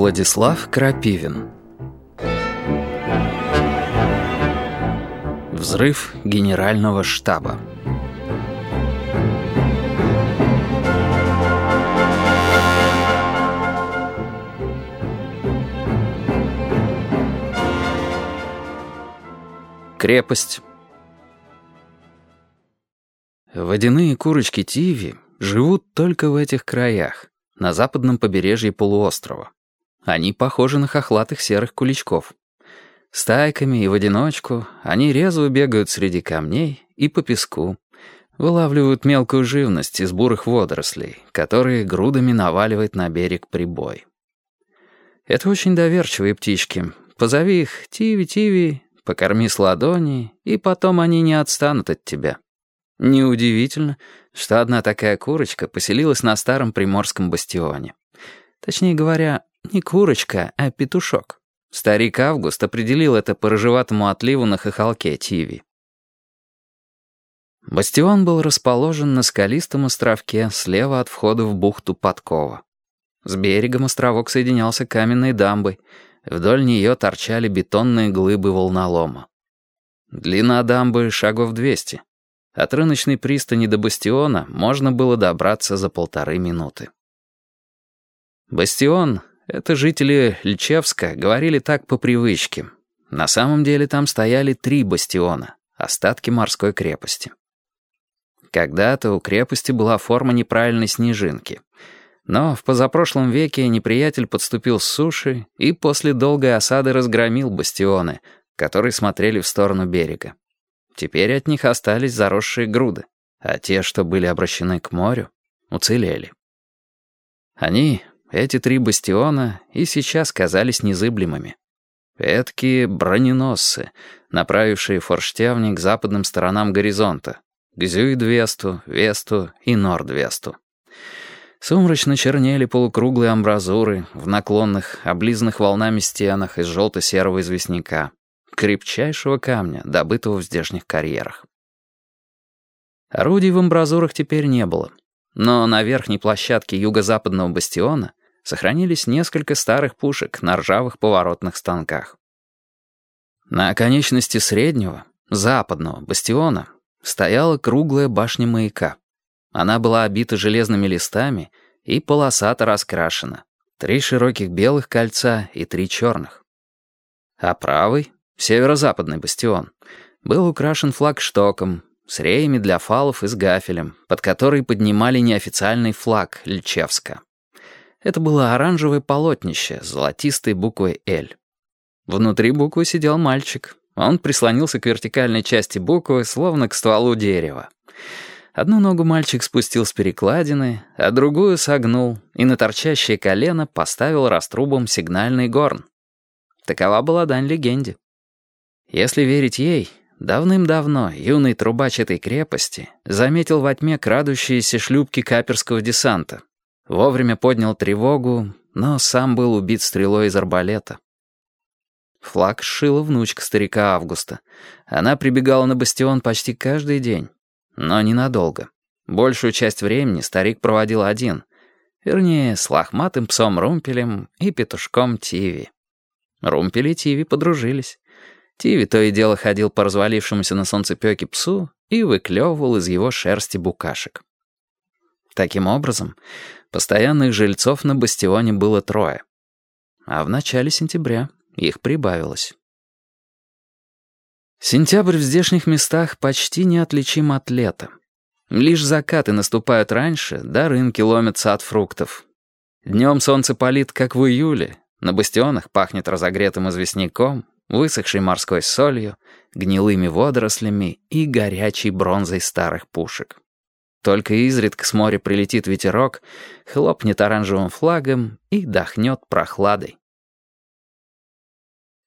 Владислав Крапивин. Взрыв генерального штаба. Крепость. Водяные курочки Тиви живут только в этих краях, на западном побережье полуострова. Они похожи на хохлатых серых куличков. Стайками и в одиночку они резво бегают среди камней и по песку, вылавливают мелкую живность из бурых водорослей, которые грудами наваливает на берег прибой. Это очень доверчивые птички. Позови их «Тиви-тиви», покорми с ладони, и потом они не отстанут от тебя. Неудивительно, что одна такая курочка поселилась на старом приморском бастионе. Точнее говоря, не курочка, а петушок. Старик Август определил это по рыжеватому отливу на хохолке Тиви. Бастион был расположен на скалистом островке слева от входа в бухту Подкова. С берегом островок соединялся каменной дамбой, вдоль нее торчали бетонные глыбы волнолома. Длина дамбы шагов 200. От рыночной пристани до бастиона можно было добраться за полторы минуты. Бастион — это жители Льчевска говорили так по привычке. На самом деле там стояли три бастиона, остатки морской крепости. Когда-то у крепости была форма неправильной снежинки. Но в позапрошлом веке неприятель подступил с суши и после долгой осады разгромил бастионы, которые смотрели в сторону берега. Теперь от них остались заросшие груды, а те, что были обращены к морю, уцелели. Они, эти три бастиона, и сейчас казались незыблемыми. Эдкие броненосцы, направившие форштевни к западным сторонам горизонта, к Зюидвесту, Весту и Нордвесту. Сумрачно чернели полукруглые амбразуры в наклонных, облизанных волнами стенах из желто-серого известняка крепчайшего камня, добытого в здешних карьерах. Орудий в амбразурах теперь не было, но на верхней площадке юго-западного бастиона сохранились несколько старых пушек на ржавых поворотных станках. На оконечности среднего, западного бастиона стояла круглая башня маяка. Она была обита железными листами и полосато раскрашена. Три широких белых кольца и три черных. А правый, Северо-западный бастион. Был украшен флагштоком, с реями для фалов и с гафелем, под который поднимали неофициальный флаг Льчевска. Это было оранжевое полотнище с золотистой буквой «Л». Внутри буквы сидел мальчик. Он прислонился к вертикальной части буквы, словно к стволу дерева. Одну ногу мальчик спустил с перекладины, а другую согнул и на торчащее колено поставил раструбом сигнальный горн. Такова была дань легенде. Если верить ей, давным-давно юный трубач этой крепости заметил во тьме крадущиеся шлюпки каперского десанта. Вовремя поднял тревогу, но сам был убит стрелой из арбалета. Флаг сшила внучка старика Августа. Она прибегала на бастион почти каждый день. Но ненадолго. Большую часть времени старик проводил один. Вернее, с лохматым псом Румпелем и петушком Тиви. Румпель и Тиви подружились. Тиви то и дело ходил по развалившемуся на солнцепёке псу и выклевывал из его шерсти букашек. Таким образом, постоянных жильцов на бастионе было трое. А в начале сентября их прибавилось. Сентябрь в здешних местах почти неотличим от лета. Лишь закаты наступают раньше, да рынки ломятся от фруктов. Днем солнце палит, как в июле, на бастионах пахнет разогретым известняком, высохшей морской солью, гнилыми водорослями и горячей бронзой старых пушек. Только изредка с моря прилетит ветерок, хлопнет оранжевым флагом и дохнет прохладой.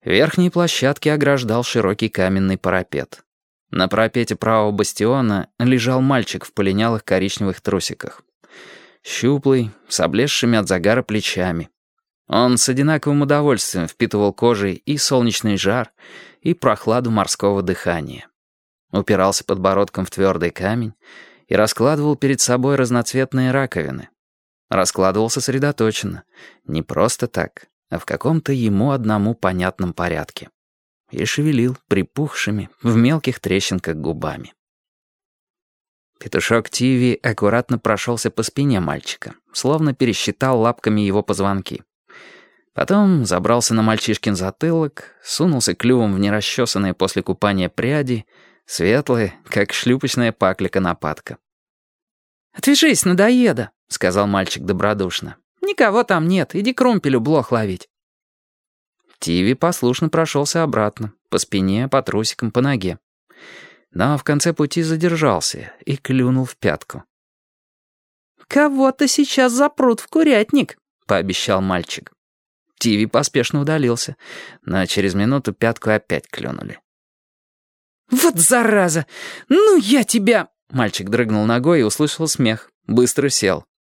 Верхние площадки ограждал широкий каменный парапет. На парапете правого бастиона лежал мальчик в полинялых коричневых трусиках. Щуплый, с облезшими от загара плечами, он с одинаковым удовольствием впитывал кожей и солнечный жар, и прохладу морского дыхания. Упирался подбородком в твердый камень и раскладывал перед собой разноцветные раковины. Раскладывал сосредоточенно, не просто так, а в каком-то ему одному понятном порядке. И шевелил припухшими, в мелких трещинках губами. Петушок Тиви аккуратно прошелся по спине мальчика, словно пересчитал лапками его позвонки. Потом забрался на мальчишкин затылок, сунулся клювом в нерасчесанные после купания пряди, светлые, как шлюпочная пакля-конопатка. «Отвяжись, надоеда», — сказал мальчик добродушно. «Никого там нет, иди крумпелю блох ловить». Тиви послушно прошелся обратно, по спине, по трусикам, по ноге. Но в конце пути задержался и клюнул в пятку. «Кого-то сейчас запрут в курятник», — пообещал мальчик. Тиви поспешно удалился, но через минуту пятку опять клюнули. «Вот зараза! Ну я тебя...» Мальчик дрыгнул ногой и услышал смех. Быстро сел.